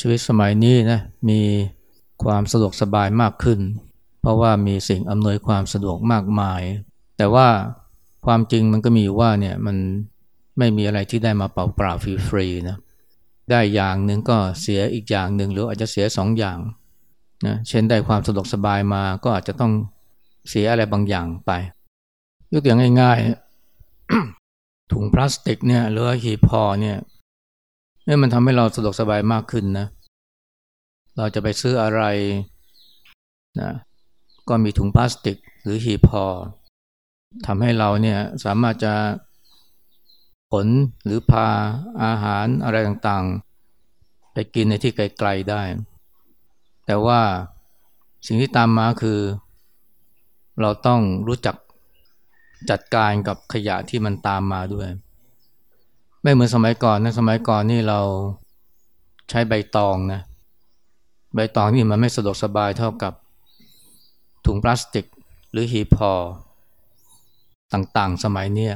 ชีวิตสมัยนี้นะมีความสะดวกสบายมากขึ้น เพราะว่ามีสิ่งอำนวยความสะดวกมากมาย แต่ว่าความจริงมันก็มีอยู่ว่าเนี่ยมันไม่มีอะไรที่ได้มาเปล่าเปล่าฟรีๆนะได้อย่างหนึ่งก็เสียอีกอย่างหนึ่งหรืออาจจะเสียสองอย่างนะเช่นได้ความสะดวกสบายมาก็อาจจะต้องเสียอะไรบางอย่างไป ยกตัวอย่างง่ายๆถุงพลาสติกเนี่ยหรือหีบพอเนี่ย นี่มันทำให้เราสะดวกสบายมากขึ้นนะ เราจะไปซื้ออะไรนะก็มีถุงพลาสติกหรือหีบพอทำให้เราเนี่ยสามารถจะขนหรือพาอาหารอะไรต่างๆ ไปกินในที่ไกลๆได้ แต่ว่าสิ่งที่ตามมาคือ เราต้องรู้จักจัดการกับขยะที่มันตามมาด้วย ไม่เหมือนสมัยก่อนนะสมัยก่อนนี่เราใช้ใบตองนะใบตองนี่มันไม่สะดวกสบายเท่ากับถุงพลาสติก หรือหีพอต่างๆ สมัยนี้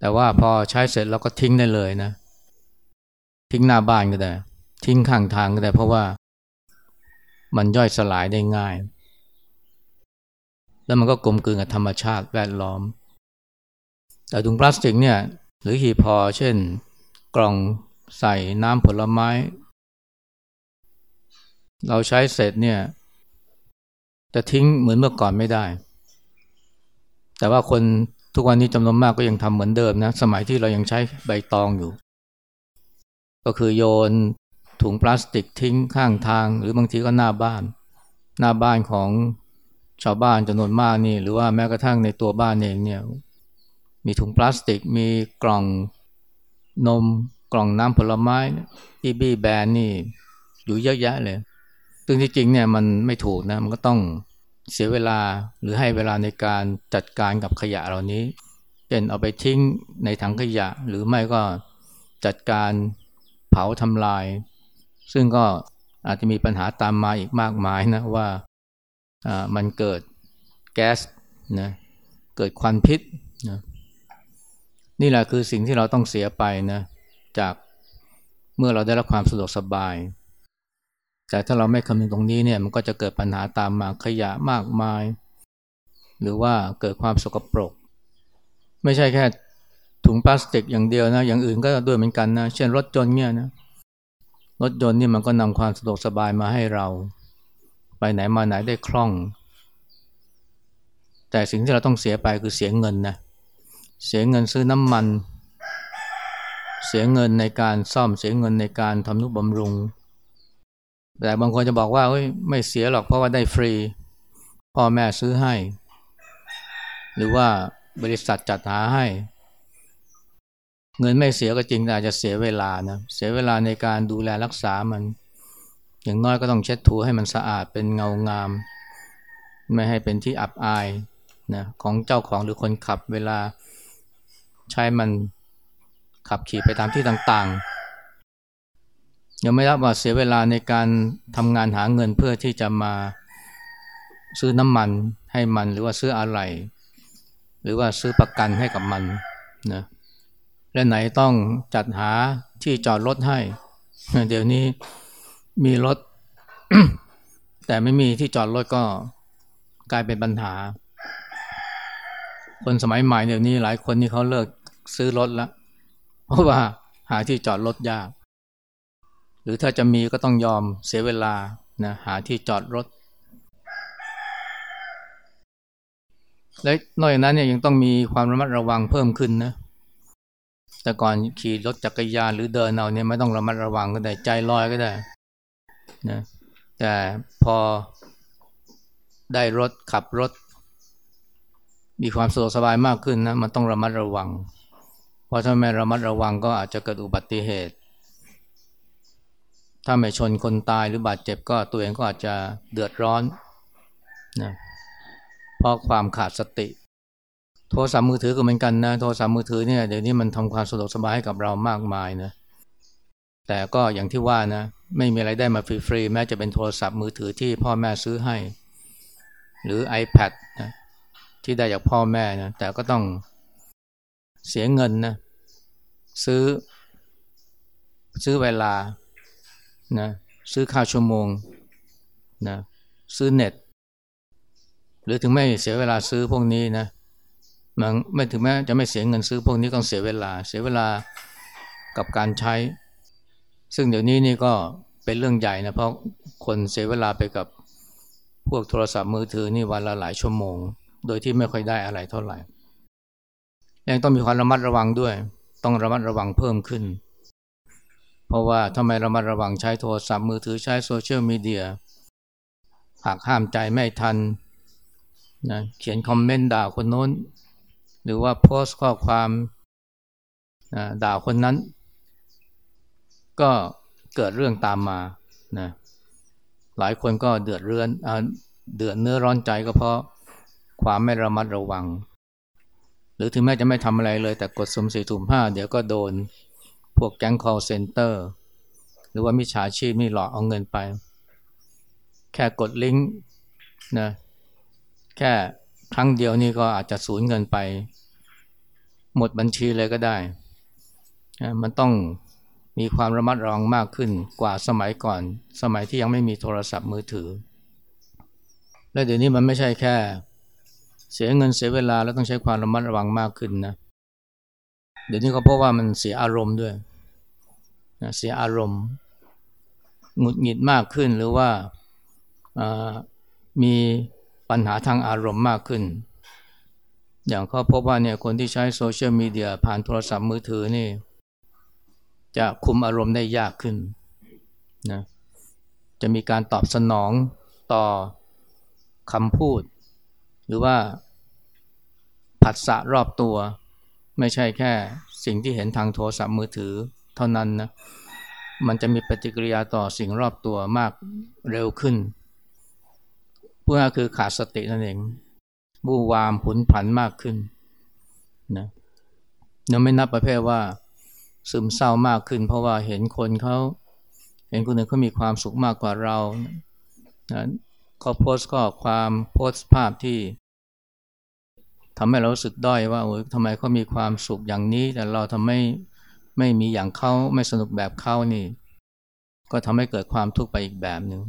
แต่ว่าพอใช้เสร็จแล้วก็ทิ้งได้เลยนะ ทิ้งหน้าบ้านก็ได้ ทิ้งข้างทางก็ได้ เพราะว่ามันย่อยสลายได้ง่าย แล้วมันก็กลมกลืนกับธรรมชาติแวดล้อม แต่ถุงพลาสติกเนี่ย หรือหีพอเช่น กล่องใส่น้ำผลไม้ เราใช้เสร็จเนี่ยจะทิ้งเหมือนเมื่อก่อนไม่ได้ แต่ว่าคนทุกวันนี้จำนวนมากก็ยังทำเหมือนเดิมนะ สมัยที่เรายังใช้ใบตองอยู่ ก็คือโยนถุงพลาสติกทิ้งข้างทาง หรือบางทีก็หน้าบ้าน หน้าบ้านของชาวบ้านจำนวนมากนี่ หรือว่าแม้กระทั่งในตัวบ้านเองเนี่ย มีถุงพลาสติก มีกล่องนมกล่องน้ำผลไม้อีบี้แบนนี่อยู่เยอะแยะเลย ซึ่งที่จริงเนี่ยมันไม่ถูกนะ มันก็ต้องเสียเวลาหรือให้เวลาในการจัดการกับขยะเหล่านี้ เช่นเอาไปทิ้งในถังขยะ หรือไม่ก็จัดการเผาทำลาย ซึ่งก็อาจจะมีปัญหาตามมาอีกมากมายนะว่ามันเกิดแก๊สนะเกิดควันพิษนะ นี่แหละคือสิ่งที่เราต้องเสียไปนะจากเมื่อเราได้รับความสะดวกสบาย แต่ถ้าเราไม่คำนึงตรงนี้เนี่ยมันก็จะเกิดปัญหาตามมาขยะมากมาย หรือว่าเกิดความสกปรก ไม่ใช่แค่ถุงพลาสติกอย่างเดียวนะอย่างอื่นก็ด้วยเหมือนกันนะเช่นรถยนต์เนี่ยนะรถยนต์นี่มันก็นำความสะดวกสบายมาให้เรา ไปไหนมาไหนได้คล่อง แต่สิ่งที่เราต้องเสียไปคือเสียเงินนะเเสียเงินซื้อน้ำมัน เสียเงินในการซ่อมเสียเงินในการทำนุบำรุง แต่บางคนจะบอกว่าไม่เสียหรอกเพราะว่าได้ฟรี พ่อแม่ซื้อให้ หรือว่าบริษัทจัดหาให้ เงินไม่เสียก็จริงแต่อาจจะเสียเวลานะเสียเวลาในการดูแลรักษามัน อย่างน้อยก็ต้องเช็ดถูให้มันสะอาดเป็นเงางาม ไม่ให้เป็นที่อับอายนะของเจ้าของหรือคนขับเวลา ใช้มันขับขี่ไปตามที่ต่างๆ ยังไม่รับว่าเสียเวลาในการทำงานหาเงินเพื่อที่จะมาซื้อน้ำมันให้มันหรือว่าซื้ออะไร หรือว่าซื้อประกันให้กับมันนะและไหนต้องจัดหาที่จอดรถให้ เดี๋ยวนี้มีรถ แต่ไม่มีที่จอดรถก็กลายเป็นปัญหา คนสมัยใหม่เดี๋ยวนี้หลายคนนี่เขาเลิก ซื้อรถแล้วเพราะว่าหาที่จอดรถยาก หรือถ้าจะมีก็ต้องยอมเสียเวลานะหาที่จอดรถ และนอกจากนั้นเนี่ยยังต้องมีความระมัดระวังเพิ่มขึ้นนะแต่ก่อนขี่รถจักรยานหรือเดินเอาเนี่ยไม่ต้องระมัดระวังก็ได้ใจลอยก็ได้นะแต่พอได้รถขับรถ มีความสะดวกสบายมากขึ้นนะมันต้องระมัดระวัง เพราะถ้าไม่ระมัดระวังก็อาจจะเกิดอุบัติเหตุ ถ้าไม่ชนคนตายหรือบาดเจ็บก็ตัวเองก็อาจจะเดือดร้อนนะเพราะความขาดสติ โทรศัพท์มือถือก็เหมือนกันนะ โทรศัพท์มือถือเนี่ยเดี๋ยวนี้มันทำความสะดวกสบายให้กับเรามากมายนะ แต่ก็อย่างที่ว่านะ ไม่มีอะไรได้มาฟรีๆ แม้จะเป็นโทรศัพท์มือถือที่พ่อแม่ซื้อให้ หรือ iPad นะที่ได้จากพ่อแม่นะ แต่ก็ต้อง เสียเงินนะซื้อ ซื้อเวลานะซื้อค่าชั่วโมงนะซื้อเน็ต หรือถึงไม่เสียเวลาซื้อพวกนี้นะมันไม่ถึงแม้จะไม่เสียเงินซื้อพวกนี้ต้องเสียเวลา เสียเวลากับการใช้ ซึ่งเดี๋ยวนี้นี่ก็เป็นเรื่องใหญ่นะเพราะคนเสียเวลาไปกับพวกโทรศัพท์มือถือนี่วันละหลายชั่วโมง โดยที่ไม่ค่อยได้อะไรเท่าไหร่ ยังต้องมีความระมัดระวังด้วย ต้องระมัดระวังเพิ่มขึ้น เพราะว่าทำไมระมัดระวังใช้โทรศัพท์มือถือใช้โซเชียลมีเดียหากห้ามใจไม่ทันนะเขียนคอมเมนต์ด่าคนโน้น หรือว่าโพสต์ข้อความนะด่าคนนั้น ก็เกิดเรื่องตามมานะหลายคนก็เดือดเรือนเดือดเนื้อร้อนใจก็เพราะความไม่ระมัดระวัง หรือถึงแม้จะไม่ทำอะไรเลยแต่กดสมสีถุ่มผ้าเดี๋ยวก็โดนพวกแก๊ง call center หรือว่ามิจฉาชีพนี่หลอกเอาเงินไป แค่กดลิงก์นะแค่ครั้งเดียวนี่ก็อาจจะสูญเงินไป หมดบัญชีเลยก็ได้ มันต้องมีความระมัดระวังมากขึ้นกว่าสมัยก่อน สมัยที่ยังไม่มีโทรศัพท์มือถือ และเดี๋ยวนี้มันไม่ใช่แค่ เสียเงินเสียเวลาแล้วต้องใช้ความระมัดระวังมากขึ้นนะ เดี๋ยวนี้เขาพบว่ามันเสียอารมณ์ด้วยนะเสียอารมณ์หงุดหงิดมากขึ้นหรือว่ามีปัญหาทางอารมณ์มากขึ้น อย่างเขาพบว่าเนี่ยคนที่ใช้โซเชียลมีเดียผ่านโทรศัพท์มือถือนี่ จะคุมอารมณ์ได้ยากขึ้นนะจะมีการตอบสนองต่อคำพูด หรือว่าผัสสะรอบตัว ไม่ใช่แค่สิ่งที่เห็นทางโทรศัพท์มือถือ เท่านั้นนะมันจะมีปฏิกิริยาต่อสิ่งรอบตัวมากเร็วขึ้นเพื่อคือขาดสตินั่นเองบูวามผุนผันมากขึ้นนะยังไม่นับประเภทว่าซึมเศร้ามากขึ้น เพราะว่าเห็นคนเขาเห็นคนอื่นเขามีความสุขมากกว่าเรานะ เขาโพสต์ข้อความโพสต์ภาพที่ทำให้เรารสึกด้อยว่าโอ้ยทำไมเขามีความสุขอย่างนี้ แต่เราทำไม่ไม่มีอย่างเขาไม่สนุกแบบเขานี่ ก็ทำให้เกิดความทุกข์ไปอีกแบบหนึ่ง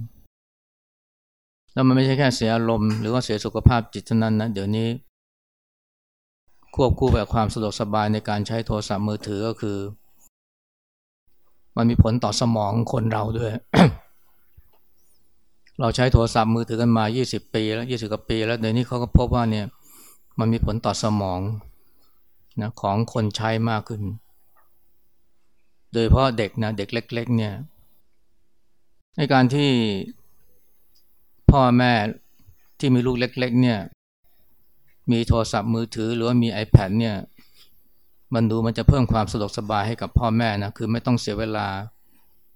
แล้วมันไม่ใช่แค่เสียอารมณ์หรือว่าเสียสุขภาพจิตเท่านั้นนะเดี๋ยวนี้ ควบคู่กับความสะดวกสบายในการใช้โทรศัพท์มือถือก็คือ มันมีผลต่อสมองคนเราด้วย เราใช้โทรศัพท์มือถือกันมา 20 ปีแล้ว20กว่าปี แล้วเดี๋ยวนี้เขาก็พบว่าเนี่ยมันมีผลต่อสมองนะของคนใช้มากขึ้น โดยเพราะเด็กนะเด็กเล็ก ๆ เนี่ยในการที่พ่อแม่ที่มีลูกเล็ก ๆ เนี่ยมีโทรศัพท์มือถือหรือว่ามี iPad เนี่ยมันดูมันจะเพิ่มความสะดวกสบายให้กับพ่อแม่นะคือไม่ต้องเสียเวลา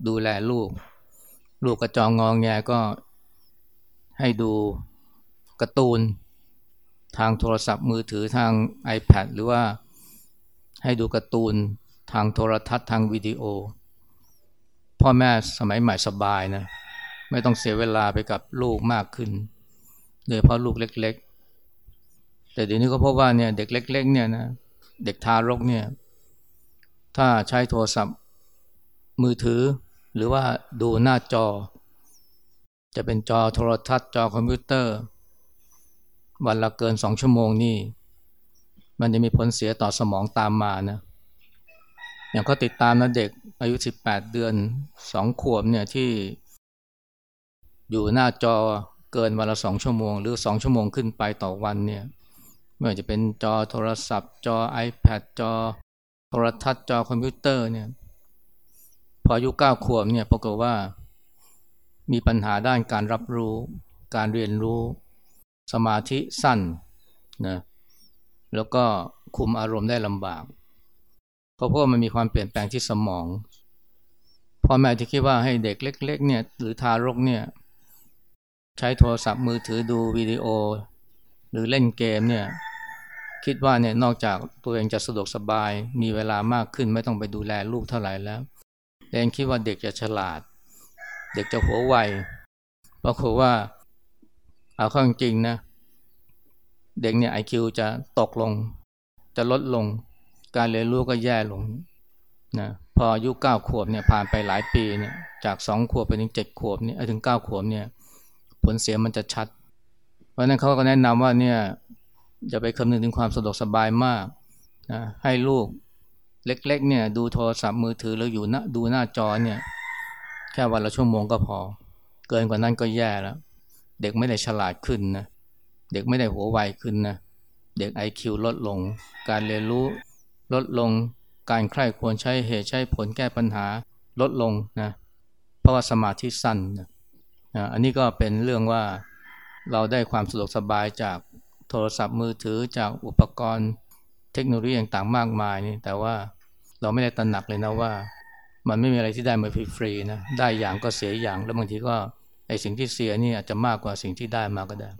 ดูแลลูก ลูกกระจองงองแงก็ ให้ดูการ์ตูน ทางโทรศัพท์มือถือทาง iPad หรือว่าให้ดูการ์ตูนทางโทรทัศน์ทางวิดีโอ พ่อแม่สมัยใหม่สบายนะไม่ต้องเสียเวลาไปกับลูกมากขึ้น โดยเพราะลูกเล็ก ๆ แต่เดี๋ยวนี้ก็พบว่าเนี่ยเด็กเล็ก ๆ เนี่ยนะเด็กทารกเนี่ยถ้าใช้โทรศัพท์มือถือหรือว่าดูหน้าจอ จะเป็นจอโทรทัศน์จอคอมพิวเตอร์ วันละเกินสองชั่วโมงนี่ มันจะมีผลเสียต่อสมองตามมานะ อย่างเขาติดตามนะเด็กอายุ 18 เดือนสองขวบเนี่ยที่ อยู่หน้าจอเกินวันละสองชั่วโมง หรือสองชั่วโมงขึ้นไปต่อวันเนี่ยไม่ว่าจะเป็นจอโทรศัพท์ จอ iPad จอโทรทัศน์จอคอมพิวเตอร์เนี่ยพออายุเก้าขวบเนี่ยปรากฏว่า มีปัญหาด้านการรับรู้ การเรียนรู้ สมาธิสั้นนะแล้วก็คุมอารมณ์ได้ลำบาก เพราะพวกมันมีความเปลี่ยนแปลงที่สมองพ่อแม่ที่คิดว่าให้เด็กเล็ก ๆ เนี่ยหรือทารกเนี่ยใช้โทรศัพท์มือถือดูวิดีโอ หรือเล่นเกมเนี่ยคิดว่าเนี่ยนอกจากตัวเองจะสะดวกสบายมีเวลามากขึ้นไม่ต้องไปดูแลลูกเท่าไหร่แล้วเองคิดว่าเด็กจะฉลาด เด็กจะหัวไวเพราะคือว่าเอาข้อจริงนะ เด็กเนี่ยไอคิวจะตกลง จะลดลง การเรียนรู้ก็แย่ลงนะพออายุเก้าขวบเนี่ยผ่านไปหลายปีเนี่ยจากสองขวบไปถึงเจ็ดขวบเนี่ยถึงเก้าขวบเนี่ยผลเสียมันจะชัด เพราะนั้นเขาก็แนะนำว่าเนี่ยจะไปคำนึงถึงความสะดวกสบายมากนะให้ลูกเล็กๆเนี่ยดูโทรศัพท์มือถือหรืออยู่น้าดูหน้าจอเนี่ย แค่วันละชั่วโมงก็พอ เกินกว่านั้นก็แย่แล้ว เด็กไม่ได้ฉลาดขึ้นนะ เด็กไม่ได้หัวไวขึ้นนะ เด็ก IQ ลดลง การเรียนรู้ลดลง การใคร่ควรใช้เหตุใช้ผลแก้ปัญหาลดลงนะ เพราะว่าสมาธิสั้นนะอันนี้ก็เป็นเรื่องว่าเราได้ความสะดวกสบายจากโทรศัพท์มือถือจากอุปกรณ์เทคโนโลยีต่างๆมากมายนี่แต่ว่าเราไม่ได้ตระหนักเลยนะว่า มันไม่มีอะไรที่ได้มาฟรีๆนะได้อย่างก็เสียอย่างแล้วบางทีก็ไอ้สิ่งที่เสียนี่อาจจะมากกว่าสิ่งที่ได้มาก็ได้